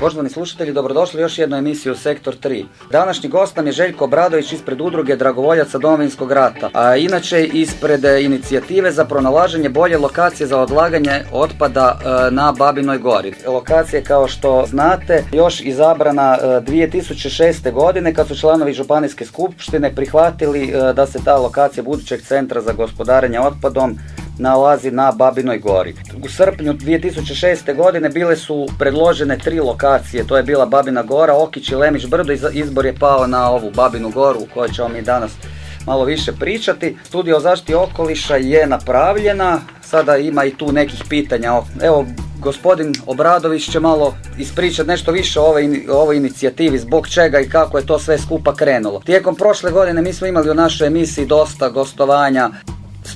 Poštovani slušatelji, dobrodošli u još jednu emisiju Sektor 3. Današnji gost nam je Željko Obradović ispred udruge Dragovoljaca Domovinskog rata, a inače ispred inicijative za pronalaženje bolje lokacije za odlaganje otpada e, na Babinoj gori. Lokacija kao što znate još izabrana 2006. E, godine kad su članovi Županijske skupštine prihvatili e, da se ta lokacija budućeg centra za gospodarenje otpadom nalazi na Babinoj gori. U srpnju 2006. godine bile su predložene tri lokacije, to je bila Babina gora, Okić i Lemić brdo i izbor je pao na ovu Babinu goru u kojoj ćemo mi danas malo više pričati. Studija o zaštiti okoliša je napravljena, sada ima i tu nekih pitanja. Evo, gospodin Obradović će malo ispričati nešto više o ovoj, ovoj inicijativi, zbog čega i kako je to sve skupa krenulo. Tijekom prošle godine mi smo imali u našoj emisiji dosta gostovanja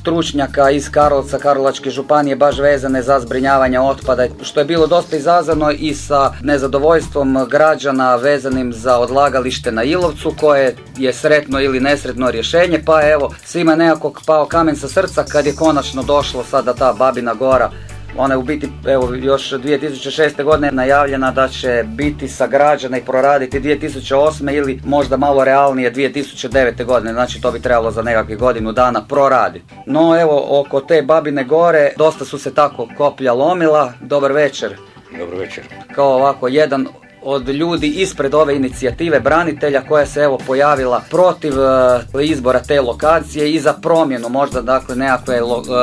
stručnjaka iz Karlovca, Karlovačke županije baš vezane za zbrinjavanje otpada, što je bilo dosta izazvano i sa nezadovoljstvom građana vezanim za odlagalište na Ilovcu, koje je sretno ili nesretno rješenje, pa evo, svima nekako pao kamen sa srca kad je konačno došlo sada ta Babina Gora ona je u biti evo, još 2006. godine najavljena da će biti sagrađena i proraditi 2008. ili možda malo realnije 2009. godine, znači to bi trebalo za nekakvih godinu dana proraditi. No evo, oko te Babine gore dosta su se tako koplja lomila. Dobar večer. Dobar večer. Kao ovako, jedan od ljudi ispred ove inicijative branitelja koja se evo pojavila protiv e, izbora te lokacije i za promjenu možda dakle nekakve e,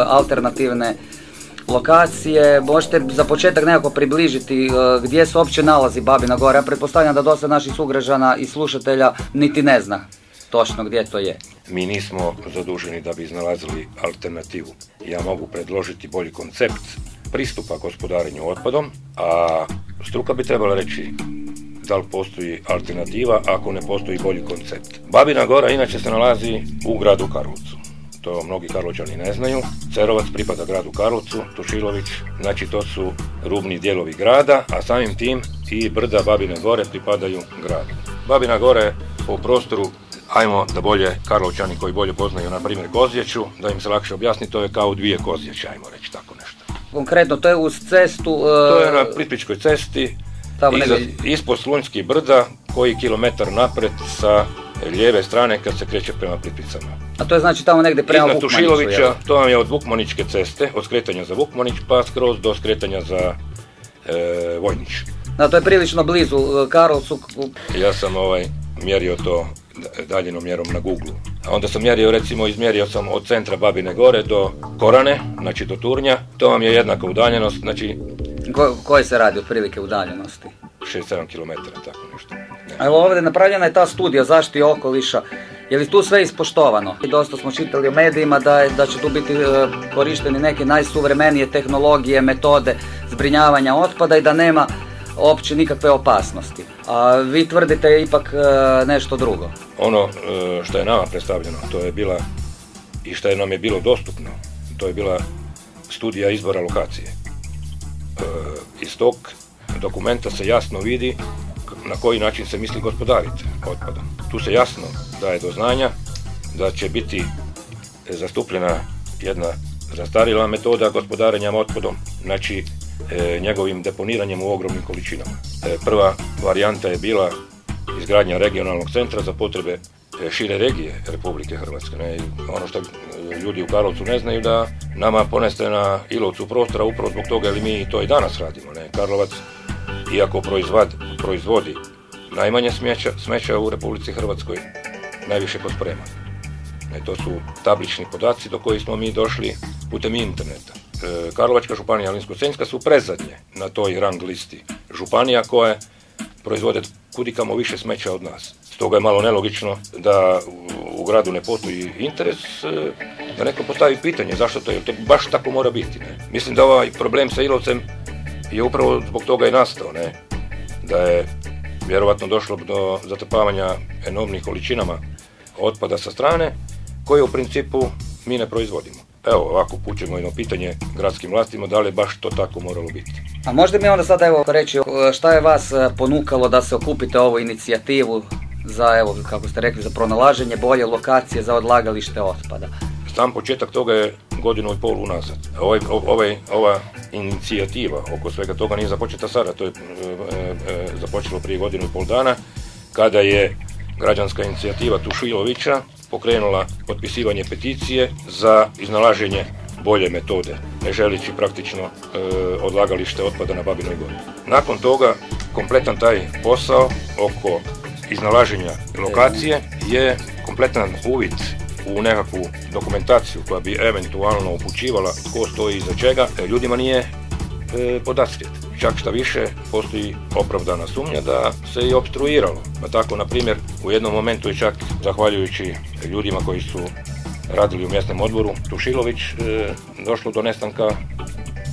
alternativne lokacije. Možete za početak nekako približiti e, gdje se uopće nalazi Babina Gora. Ja pretpostavljam da dosta naših sugrađana i slušatelja niti ne zna točno gdje to je. Mi nismo zaduženi da bi iznalazili alternativu. Ja mogu predložiti bolji koncept pristupa gospodarenju otpadom, a struka bi trebala reći da li postoji alternativa ako ne postoji bolji koncept. Babina Gora inače se nalazi u gradu Karlovcu to mnogi Karlovčani ne znaju. Cerovac pripada gradu Karlovcu, Tušilović, znači to su rubni dijelovi grada, a samim tim i brda Babine Gore pripadaju gradu. Babina Gore po prostoru ajmo da bolje Karlovčani koji bolje poznaju na primjer Kozjeću, da im se lakše objasni, to je kao dvije Kozjeće, ajmo reći tako nešto. Konkretno, to je uz cestu... Uh... To je na Plitvičkoj cesti, tamo ispod Slunjskih brda, koji kilometar napred sa lijeve strane kad se kreće prema Plitvicama. A to je znači tamo negdje prema Iznad Tušilovića, to vam je od Vukmaničke ceste, od skretanja za Vukmanić pa skroz do skretanja za e, Vojnić. Da, to je prilično blizu e, Karolcu. Ja sam ovaj mjerio to daljinom mjerom na Google. A onda sam mjerio, recimo, izmjerio sam od centra Babine Gore do Korane, znači do Turnja. To vam je jednaka udaljenost, znači... Ko, koje se radi otprilike udaljenosti? 6-7 km, tako nešto. Evo ovdje napravljena je ta studija zaštiti okoliša. Je li tu sve ispoštovano? I dosta smo čitali u medijima da, je, da će tu biti e, korišteni neke najsuvremenije tehnologije, metode zbrinjavanja otpada i da nema uopće nikakve opasnosti. A vi tvrdite ipak e, nešto drugo. Ono e, što je nama predstavljeno, to je bila i što je nam je bilo dostupno, to je bila studija izbora lokacije. Iz tog dokumenta se jasno vidi na koji način se misli gospodariti otpadom. Tu se jasno daje do znanja da će biti zastupljena jedna zastarila metoda gospodarenja otpadom, znači e, njegovim deponiranjem u ogromnim količinama. E, prva varijanta je bila izgradnja regionalnog centra za potrebe e, šire regije Republike Hrvatske. Ne? Ono što ljudi u Karlovcu ne znaju da nama poneste na Ilovcu prostora upravo zbog toga jer mi to i danas radimo. Ne? Karlovac iako proizvod, proizvodi najmanje smeća, smeća u Republici Hrvatskoj, najviše posprema. E, to su tablični podaci do kojih smo mi došli putem interneta. E, Karlovačka županija i Alinsko-Senjska su prezadnje na toj rang listi županija koje proizvode kudikamo više smeća od nas. Stoga je malo nelogično da u gradu ne postoji interes e, da neko postavi pitanje zašto to je, to baš tako mora biti. Ne? Mislim da ovaj problem sa Ilovcem je upravo zbog toga i nastao, ne? Da je vjerovatno došlo do zatrpavanja enormnih količinama otpada sa strane, koje u principu mi ne proizvodimo. Evo, ovako pućemo jedno pitanje gradskim vlastima, da li baš to tako moralo biti. A možda mi onda sada evo reći šta je vas e, ponukalo da se okupite ovu inicijativu za, evo, kako ste rekli, za pronalaženje bolje lokacije za odlagalište otpada. Sam početak toga je godinu i pol unazad. Ovaj, ovaj, ova inicijativa oko svega toga nije započeta sada, to je e, e, započelo prije godinu i pol dana, kada je građanska inicijativa Tušilovića pokrenula potpisivanje peticije za iznalaženje bolje metode, ne želići praktično e, odlagalište otpada na Babinoj gori. Nakon toga, kompletan taj posao oko iznalaženja lokacije je kompletan uvid u nekakvu dokumentaciju koja bi eventualno upućivala tko stoji iza čega, e, ljudima nije e, podastrijet. Čak šta više, postoji opravdana sumnja da se i obstruiralo. Pa tako, na primjer, u jednom momentu je čak, zahvaljujući ljudima koji su radili u mjesnom odboru, Tušilović, e, došlo do nestanka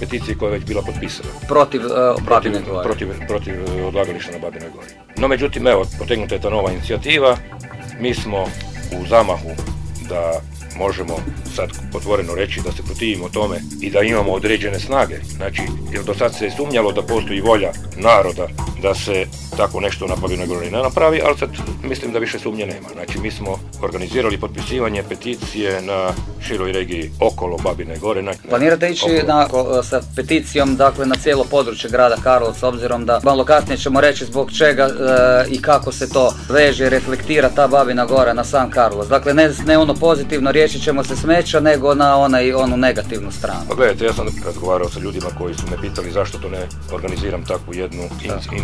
peticije koja je već bila potpisana. Protiv uh, protiv, protiv, protiv odlagališta na Babinoj gori. No međutim, evo, potegnuta je ta nova inicijativa. Mi smo u zamahu da možemo sad otvoreno reći da se protivimo tome i da imamo određene snage. Znači, jer do sad se je sumnjalo da postoji volja naroda da se tako nešto na Babinoj Gori ne napravi, ali sad mislim da više sumnje nema. Znači, mi smo organizirali potpisivanje peticije na široj regiji okolo Babine Gore. Na, Planirate ići na, sa peticijom dakle, na cijelo područje grada Karlovca, obzirom da malo kasnije ćemo reći zbog čega e, i kako se to veže, reflektira ta Babina Gora na sam Karlovac. Dakle, ne, ne ono pozitivno riješit ćemo se smeća, nego na onaj, onu negativnu stranu. Pa gledajte, ja sam razgovarao sa ljudima koji su me pitali zašto to ne organiziram takvu jednu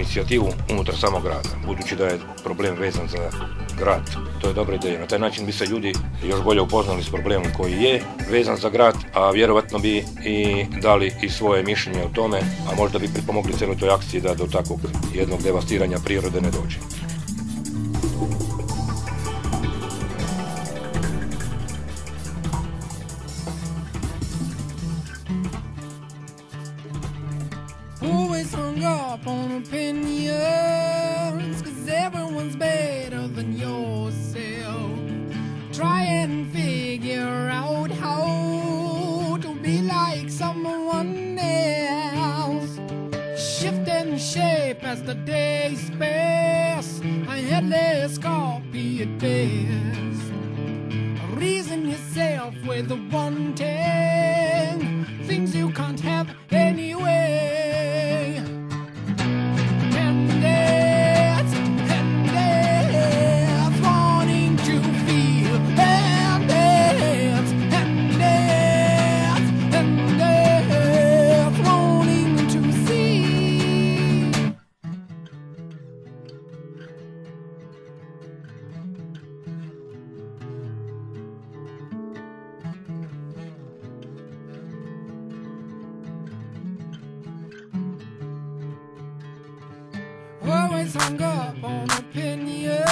inicijativu unutar samog grada, budući da je problem vezan za grad. To je dobra ideja. Na taj način bi se ljudi još bolje upoznali s problemom koji je vezan za grad, a vjerovatno bi i dali i svoje mišljenje o tome, a možda bi pripomogli cijeloj toj akciji da do takvog jednog devastiranja prirode ne dođe. hangs hung up on opinion.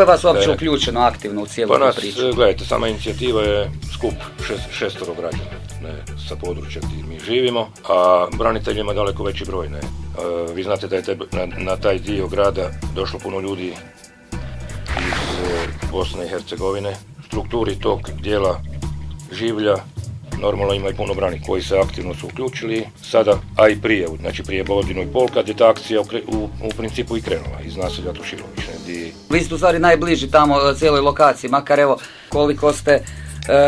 Koliko je vas uopće uključeno aktivno u cijelu pa nas, priču? Gledajte, sama inicijativa je skup šest, šestoro građana ne, sa područja gdje mi živimo, a braniteljima daleko veći broj. Ne. vi znate da je na, na, taj dio grada došlo puno ljudi iz e, Bosne i Hercegovine. Strukturi tog dijela življa normalno ima i puno brani koji se aktivno su uključili sada, a i prije, znači prije godinu i pol kad je ta akcija u, u, principu i krenula iz naselja Tušilović. Vi ste u stvari najbliži tamo e, cijeloj lokaciji, makar evo koliko ste e,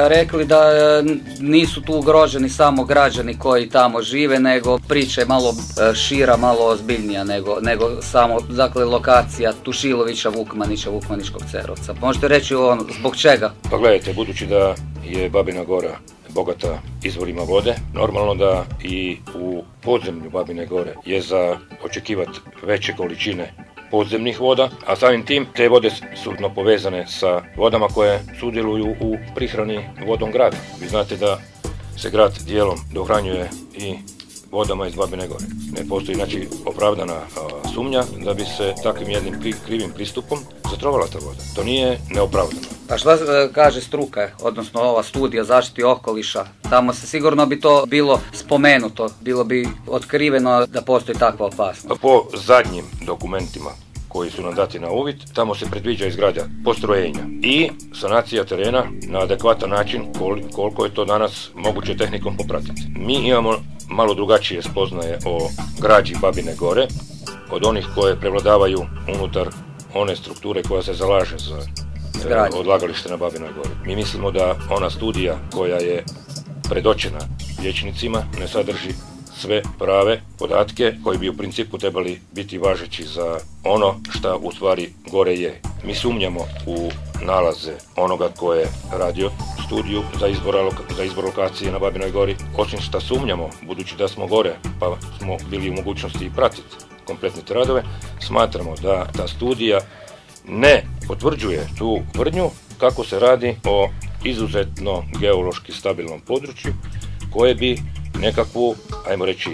rekli da e, nisu tu ugroženi samo građani koji tamo žive, nego priča je malo šira, malo ozbiljnija nego, nego samo dakle, lokacija Tušilovića, Vukmanića, Vukmaničkog Cerovca. Možete reći on, zbog čega? Pa gledajte, budući da je Babina Gora bogata izvorima vode. Normalno da i u podzemlju Babine gore je za očekivati veće količine podzemnih voda, a samim tim te vode su povezane sa vodama koje sudjeluju u prihrani vodom grada. Vi znate da se grad dijelom dohranjuje i vodama iz Babine gore. Ne postoji znači opravdana sumnja da bi se takvim jednim krivim pristupom zatrovala ta voda. To nije neopravdano. Pa šta e, kaže struka, odnosno ova studija zaštiti okoliša? Tamo se sigurno bi to bilo spomenuto, bilo bi otkriveno da postoji takva opasnost. Pa po zadnjim dokumentima koji su nam dati na uvid, tamo se predviđa izgradnja postrojenja i sanacija terena na adekvatan način koliko je to danas moguće tehnikom popratiti. Mi imamo malo drugačije spoznaje o građi Babine Gore od onih koje prevladavaju unutar one strukture koja se zalaže za odlagalište na Babinoj Gori. Mi mislimo da ona studija koja je predočena vječnicima ne sadrži sve prave podatke koji bi u principu trebali biti važeći za ono što u stvari gore je. Mi sumnjamo u nalaze onoga ko je radio studiju za izbor, za izbor lokacije na Babinoj gori. Osim što sumnjamo, budući da smo gore, pa smo bili u mogućnosti i pratiti kompletne radove, smatramo da ta studija ne potvrđuje tu tvrdnju kako se radi o izuzetno geološki stabilnom području koje bi nekakvu, ajmo reći,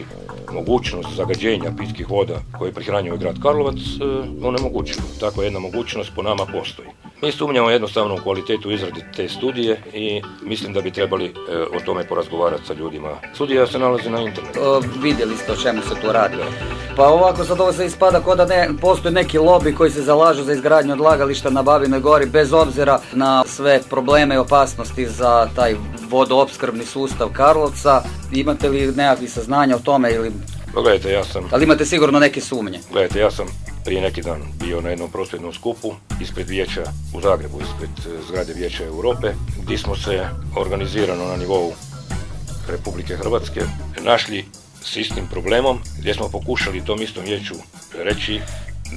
mogućnost zagađenja pitkih voda koje prihranjuje grad Karlovac e, onemogućilo. Tako jedna mogućnost po nama postoji. Mi sumnjamo jednostavno u kvalitetu izrade te studije i mislim da bi trebali e, o tome porazgovarati sa ljudima. Studija se nalazi na internetu. vidjeli ste o čemu se tu radi. Pa ovako sad ovo se ispada kao da ne postoji neki lobby koji se zalažu za izgradnju odlagališta na Babinoj gori bez obzira na sve probleme i opasnosti za taj vodoopskrbni sustav Karlovca. Imate li nekakvih saznanja o tome ili pa gledajte, ja sam... Ali imate sigurno neke sumnje. Gledajte, ja sam prije neki dan bio na jednom prosvjednom skupu ispred vijeća u Zagrebu, ispred e, zgrade vijeća Europe, gdje smo se organizirano na nivou Republike Hrvatske našli s istim problemom, gdje smo pokušali tom istom vijeću reći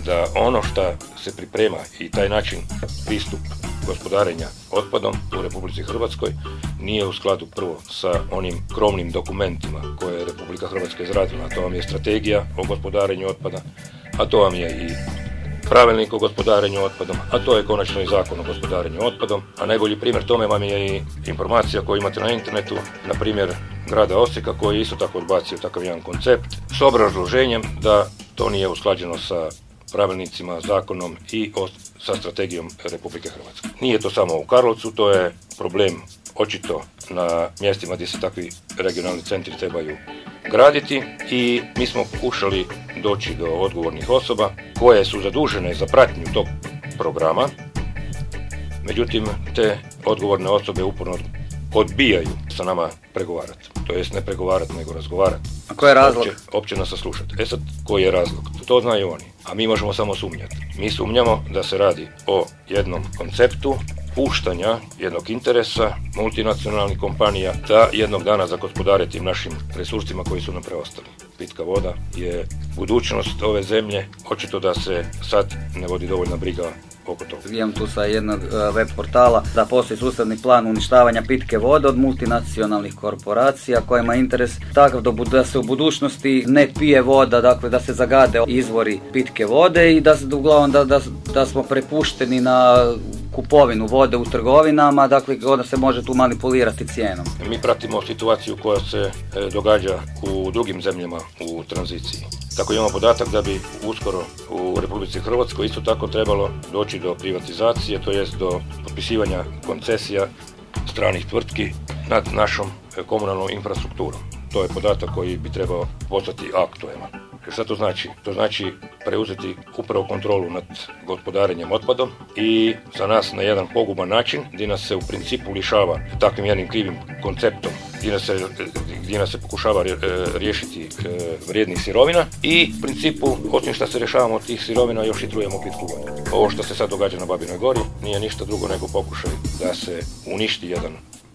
da ono što se priprema i taj način pristup gospodarenja otpadom u Republici Hrvatskoj nije u skladu prvo sa onim krovnim dokumentima koje je Republika Hrvatska izradila. To vam je strategija o gospodarenju otpada, a to vam je i pravilnik o gospodarenju otpadom, a to je konačno i zakon o gospodarenju otpadom, a najbolji primjer tome vam je i informacija koju imate na internetu, na primjer grada Osijeka koji je isto tako odbacio takav jedan koncept s obrazloženjem da to nije usklađeno sa pravilnicima, zakonom i sa strategijom Republike Hrvatske. Nije to samo u Karlovcu, to je problem očito na mjestima gdje se takvi regionalni centri trebaju graditi i mi smo pokušali doći do odgovornih osoba koje su zadužene za pratnju tog programa. Međutim, te odgovorne osobe uporno odbijaju sa nama pregovarati. To jest ne pregovarati, nego razgovarati. A koji je razlog? Opće, opće nas saslušati. E sad, koji je razlog? To znaju oni. A mi možemo samo sumnjati. Mi sumnjamo da se radi o jednom konceptu puštanja jednog interesa multinacionalnih kompanija da jednog dana zagospodare tim našim resursima koji su nam preostali. Pitka voda je budućnost ove zemlje, očito da se sad ne vodi dovoljna briga oko toga. Imam tu sa jednog e, web portala da postoji sustavni plan uništavanja pitke vode od multinacionalnih korporacija kojima je interes takav da se u budućnosti ne pije voda, dakle da se zagade izvori pitke vode i da se uglavnom da, da, da smo prepušteni na kupovinu vode u trgovinama, dakle onda se može tu manipulirati cijenom. Mi pratimo situaciju koja se e, događa u drugim zemljama u tranziciji. Tako imamo podatak da bi uskoro u Republici Hrvatskoj isto tako trebalo doći do privatizacije, to jest do potpisivanja koncesija stranih tvrtki nad našom e, komunalnom infrastrukturom. To je podatak koji bi trebao postati aktualan. Šta to znači? To znači preuzeti upravo kontrolu nad gospodarenjem otpadom i za nas na jedan poguban način gdje nas se u principu lišava takvim jednim krivim konceptom gdje nas se, gdje nas se pokušava e, riješiti e, vrijednih sirovina i u principu, osim što se rješavamo tih sirovina, još i trujemo pitku vodu. Ovo što se sad događa na Babinoj gori nije ništa drugo nego pokušaj da se uništi jedan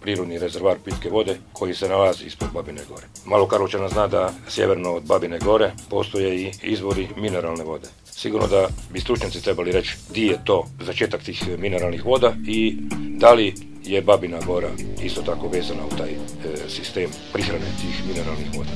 prirodni rezervar pitke vode koji se nalazi ispod Babine gore. Malo Karlovčana zna da sjeverno od Babine gore postoje i izvori mineralne vode. Sigurno da bi stručnjaci trebali reći di je to začetak tih mineralnih voda i da li je Babina gora isto tako vezana u taj e, sistem prihrane tih mineralnih voda.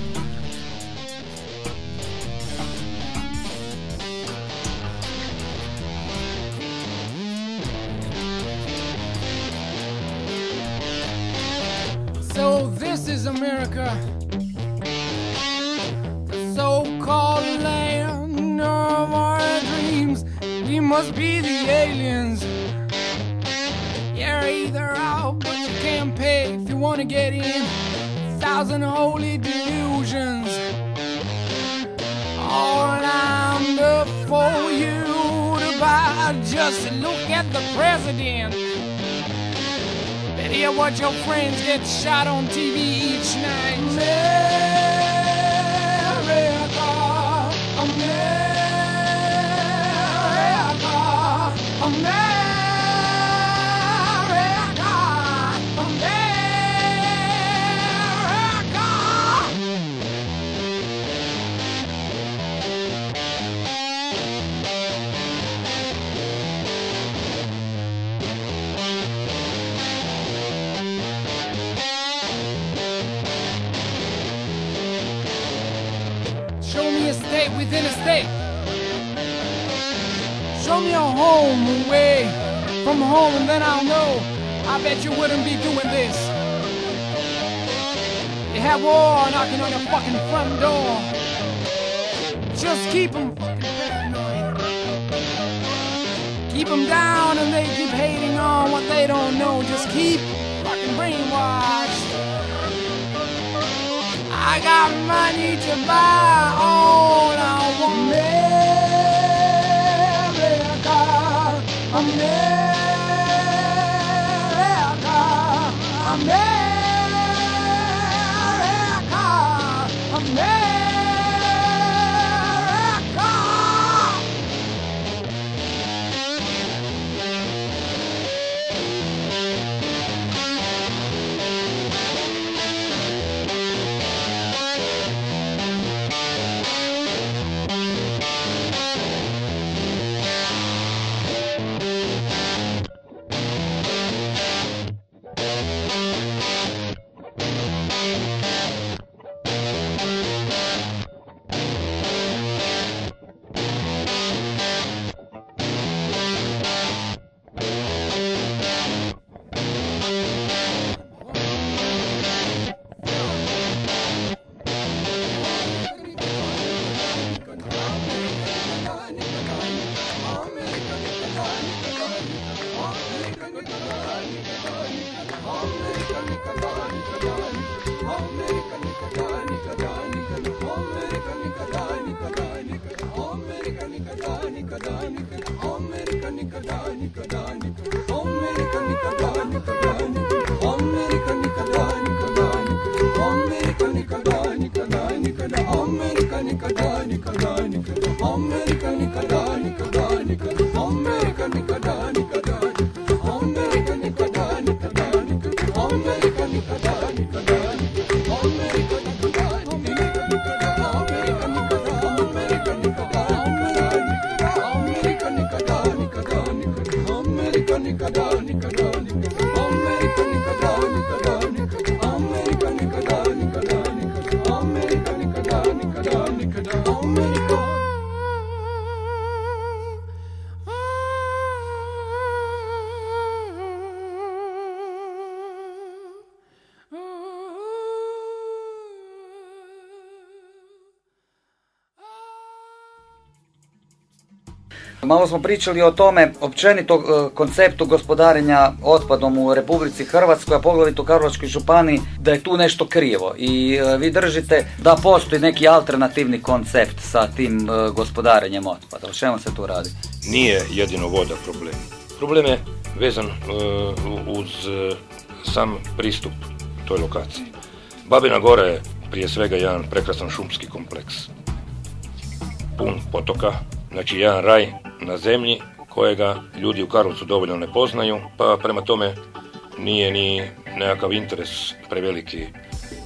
America, the so-called land of our dreams. We must be the aliens. You're either out, but you can't pay if you wanna get in. Thousand holy delusions. All I'm up for you to buy. Just look at the president. Hear what your friends get shot on TV each night. Fucking front door. Just keep them fucking paranoid. Keep them down, and they keep hating on what they don't know. Just keep fucking brainwashed. I got money to buy all I want. Malo smo pričali o tome, općenito e, konceptu gospodarenja otpadom u Republici Hrvatskoj, a poglavito u Karlovačkoj županiji, da je tu nešto krivo. I e, vi držite da postoji neki alternativni koncept sa tim e, gospodarenjem otpada. O čemu se tu radi? Nije jedino voda problem. Problem je vezan uz sam pristup toj lokaciji. Babina Gora je prije svega jedan prekrasan šumski kompleks. Pun potoka, znači jedan raj na zemlji kojega ljudi u Karlovcu dovoljno ne poznaju, pa prema tome nije ni nekakav interes preveliki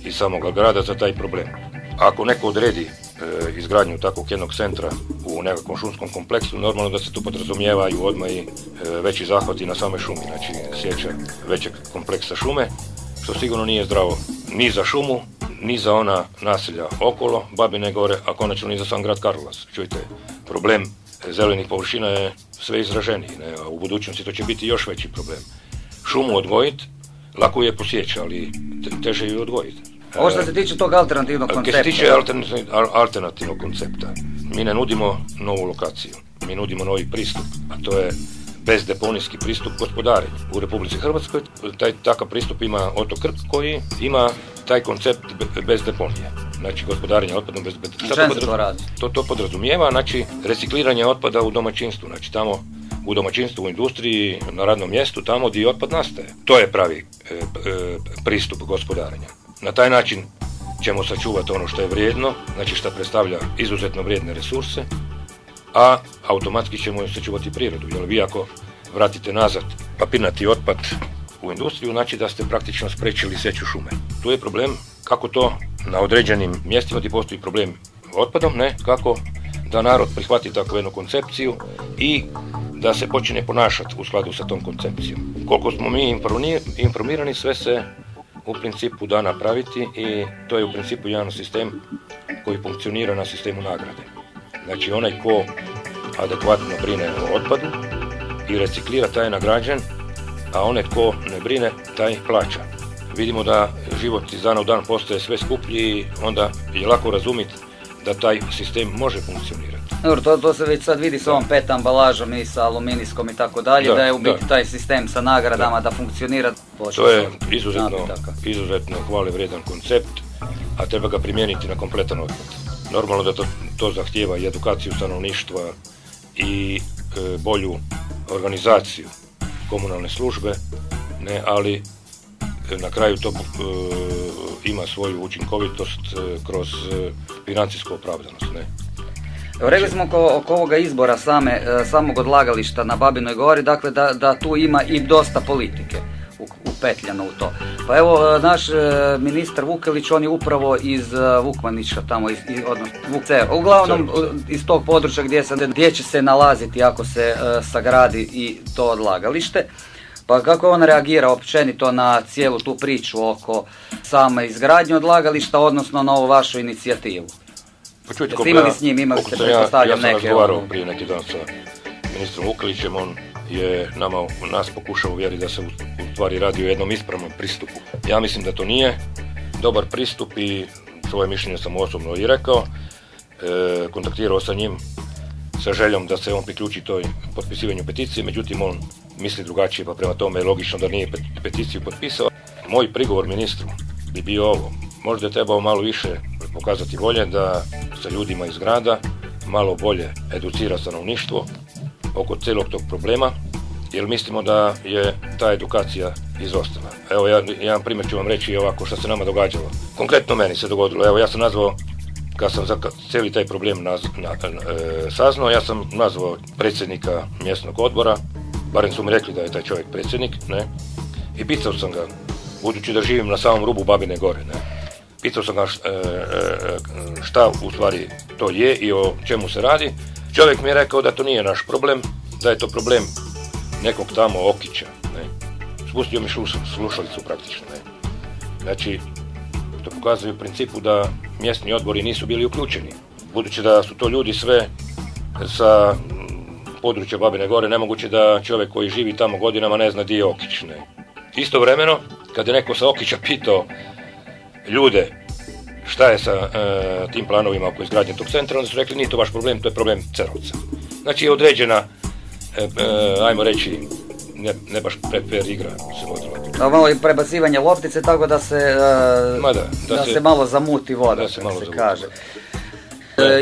iz samoga grada za taj problem. Ako neko odredi e, izgradnju takvog jednog centra u nekakvom šumskom kompleksu, normalno da se tu podrazumijevaju odmah i e, veći zahvati na same šumi, znači sjeća većeg kompleksa šume, što sigurno nije zdravo ni za šumu, ni za ona naselja okolo, Babine gore, a konačno ni za sam grad Karlovac. Čujte, problem zelenih površina je sve izraženiji, ne? a u budućnosti to će biti još veći problem. Šumu odgojiti, lako je posjeći, ali teže ju odgojiti. Ovo što se tiče tog alternativnog koncepta. Što se tiče alternativnog koncepta, mi ne nudimo novu lokaciju, mi nudimo novi pristup, a to je bezdeponijski pristup gospodarenju. U Republici Hrvatskoj taj takav pristup ima Otok Krk koji ima taj koncept bez deponije. Znači gospodarenje otpadom bez deponije. To, to podrazumijeva, znači recikliranje otpada u domaćinstvu, znači tamo u domaćinstvu, u industriji, na radnom mjestu, tamo gdje otpad nastaje. To je pravi e, e, pristup gospodarenja. Na taj način ćemo sačuvati ono što je vrijedno, znači što predstavlja izuzetno vrijedne resurse, a automatski ćemo sačuvati prirodu. Jer vi ako vratite nazad papirnati otpad u industriju, znači da ste praktično sprečili seću šume. Tu je problem kako to na određenim mjestima gdje postoji problem otpadom, ne, kako da narod prihvati takvu jednu koncepciju i da se počne ponašati u skladu sa tom koncepcijom. Koliko smo mi informirani, sve se u principu da napraviti i to je u principu jedan sistem koji funkcionira na sistemu nagrade. Znači onaj ko adekvatno brine o otpadu i reciklira taj je nagrađen, a onaj tko ne brine taj plaća. Vidimo da život iz dana u dan postaje sve skuplji i onda je lako razumjeti da taj sistem može funkcionirati. Dobro, to, to se već sad vidi s ovom pet ambalažom i sa aluminijskom i tako dalje, da je u biti taj sistem sa nagradama da, funkcionira. To je izuzetno, izuzetno hvale vrijedan koncept, a treba ga primijeniti na kompletan otpad. Normalno da to, to zahtijeva i edukaciju stanovništva i e, bolju organizaciju komunalne službe, ne, ali e, na kraju to e, ima svoju učinkovitost kroz financijsku opravdanost. Ne. Rekli smo oko, oko ovoga izbora same, samog odlagališta na Babinoj gori, dakle da, da tu ima i dosta politike upetljano u to. Pa evo, naš ministar Vukelić, on je upravo iz Vukmanića tamo, iz, odnosno Vukce, uglavnom iz tog područja gdje, se, gdje će se nalaziti ako se sagradi i to odlagalište. Pa kako on reagira općenito na cijelu tu priču oko same izgradnje odlagališta, odnosno na ovu vašu inicijativu? Pa čujte, imali s njim, imali ste pretpostavljam neke... Ja sam razgovarao prije neki dan sa ministrom Vukelićem, on je nama, nas pokušao uvjeriti da se u, stvari radi o jednom ispravnom pristupu. Ja mislim da to nije dobar pristup i svoje mišljenje sam osobno i rekao. E, kontaktirao sa njim sa željom da se on priključi toj potpisivanju peticije, međutim on misli drugačije, pa prema tome je logično da nije peticiju potpisao. Moj prigovor ministru bi bio ovo. Možda je trebao malo više pokazati volje da sa ljudima iz grada malo bolje educira stanovništvo oko cijelog tog problema, jer mislimo da je ta edukacija izostala. Evo, ja, jedan primjer ću vam reći ovako što se nama događalo. Konkretno meni se dogodilo, evo ja sam nazvao kad sam za cijeli taj problem naz, na, e, saznao, ja sam nazvao predsjednika mjesnog odbora, barem su mi rekli da je taj čovjek predsjednik, ne, i pitao sam ga, budući da živim na samom rubu Babine gore, ne, pitao sam ga e, e, šta u stvari to je i o čemu se radi, Čovjek mi je rekao da to nije naš problem, da je to problem nekog tamo Okića. Ne. Spustio mi slušalicu praktično. Ne. Znači, to pokazuje u principu da mjesni odbori nisu bili uključeni. Budući da su to ljudi sve sa područja Babine Gore, nemoguće da čovjek koji živi tamo godinama ne zna di je Okić. Ne. Istovremeno, kad je neko sa Okića pitao ljude šta je sa e, tim planovima oko izgradnje tog centra, onda su rekli nije to vaš problem, to je problem Cerovca. Znači je određena, e, e, ajmo reći, ne, ne baš prefer igra se vodila. malo i prebacivanje loptice tako da se, Ma da, da, se, malo zamuti voda, da se, malo se kaže.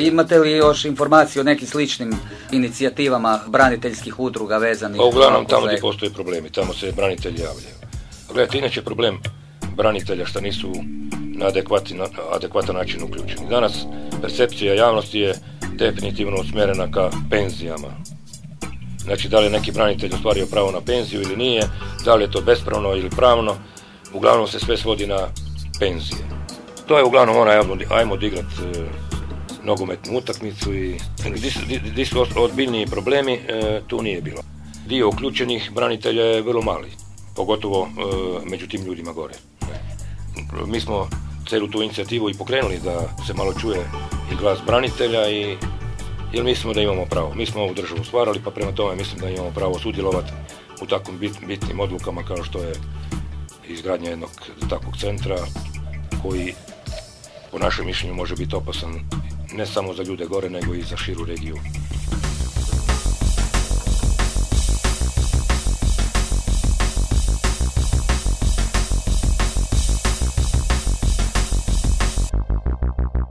imate li još informacije o nekim sličnim inicijativama braniteljskih udruga vezanih? Pa uglavnom tamo gdje postoje problemi, tamo se branitelji javljaju. Gledajte, inače problem branitelja što nisu na adekvatan način uključeni. Danas percepcija javnosti je definitivno usmjerena ka penzijama. Znači, da li neki branitelj ostvario pravo na penziju ili nije, da li je to bespravno ili pravno, uglavnom se sve svodi na penzije. To je uglavnom ona, ajmo odigrat e, nogometnu utakmicu i gdje su ozbiljniji problemi, e, tu nije bilo. Dio uključenih branitelja je vrlo mali, pogotovo e, među tim ljudima gore. Mi smo celu tu inicijativu i pokrenuli da se malo čuje i glas branitelja i jer mislimo da imamo pravo. Mi smo ovu državu stvarali, pa prema tome mislim da imamo pravo sudjelovati u takvim bitnim odlukama kao što je izgradnja jednog takvog centra koji po našem mišljenju može biti opasan ne samo za ljude gore nego i za širu regiju. Thank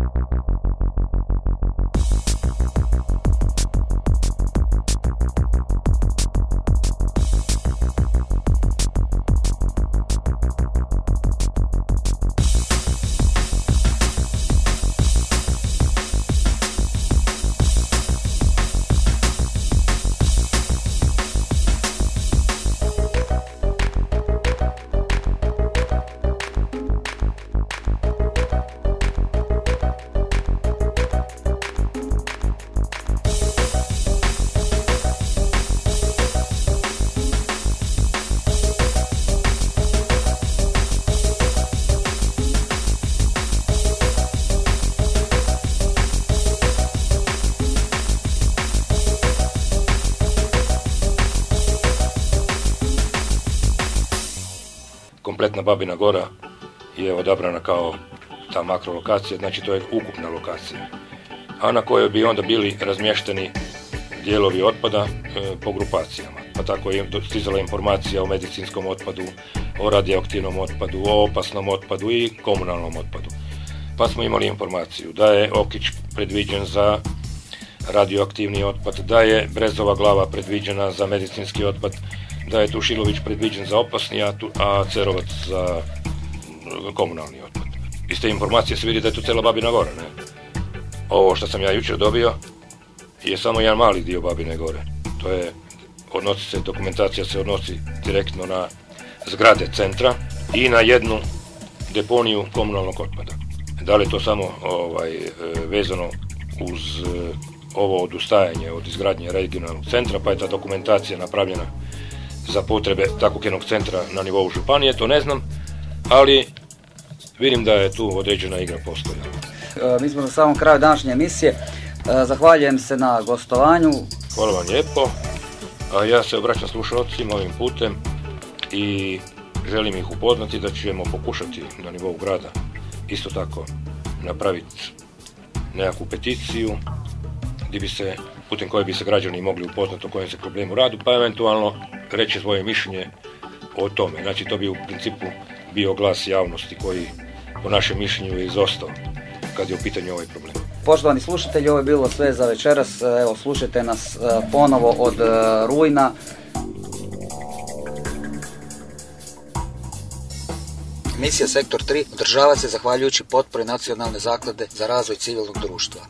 you. Kompletna Babina Gora je odabrana kao ta makrolokacija, znači to je ukupna lokacija, a na kojoj bi onda bili razmješteni dijelovi otpada e, po grupacijama. Pa tako je stizala informacija o medicinskom otpadu, o radioaktivnom otpadu, o opasnom otpadu i komunalnom otpadu. Pa smo imali informaciju da je Okić predviđen za radioaktivni otpad, da je Brezova glava predviđena za medicinski otpad, da je Tušilović predviđen za opasni, a, a Cerovac za komunalni otpad. Iz te informacije se vidi da je tu cela Babina Gora, ne? Ovo što sam ja jučer dobio je samo jedan mali dio Babine Gore. To je, odnosi se, dokumentacija se odnosi direktno na zgrade centra i na jednu deponiju komunalnog otpada. Da li je to samo ovaj, e, vezano uz e, ovo odustajanje od izgradnje regionalnog centra, pa je ta dokumentacija napravljena za potrebe takvog jednog centra na nivou županije, to ne znam, ali vidim da je tu određena igra postoja. E, mi smo na samom kraju današnje emisije. E, zahvaljujem se na gostovanju. Hvala vam lijepo. Ja se obraćam slušalcima ovim putem i želim ih upoznati da ćemo pokušati na nivou grada isto tako napraviti nekakvu peticiju gdje bi se, putem koje bi se građani mogli upoznati o kojem se problemu radu, pa eventualno reći svoje mišljenje o tome. Znači to bi u principu bio glas javnosti koji po našem mišljenju je izostao kad je u pitanju ovaj problem. Poštovani slušatelji, ovo je bilo sve za večeras. Evo, slušajte nas e, ponovo od e, rujna. Misija Sektor 3 održava se zahvaljujući potpori Nacionalne zaklade za razvoj civilnog društva.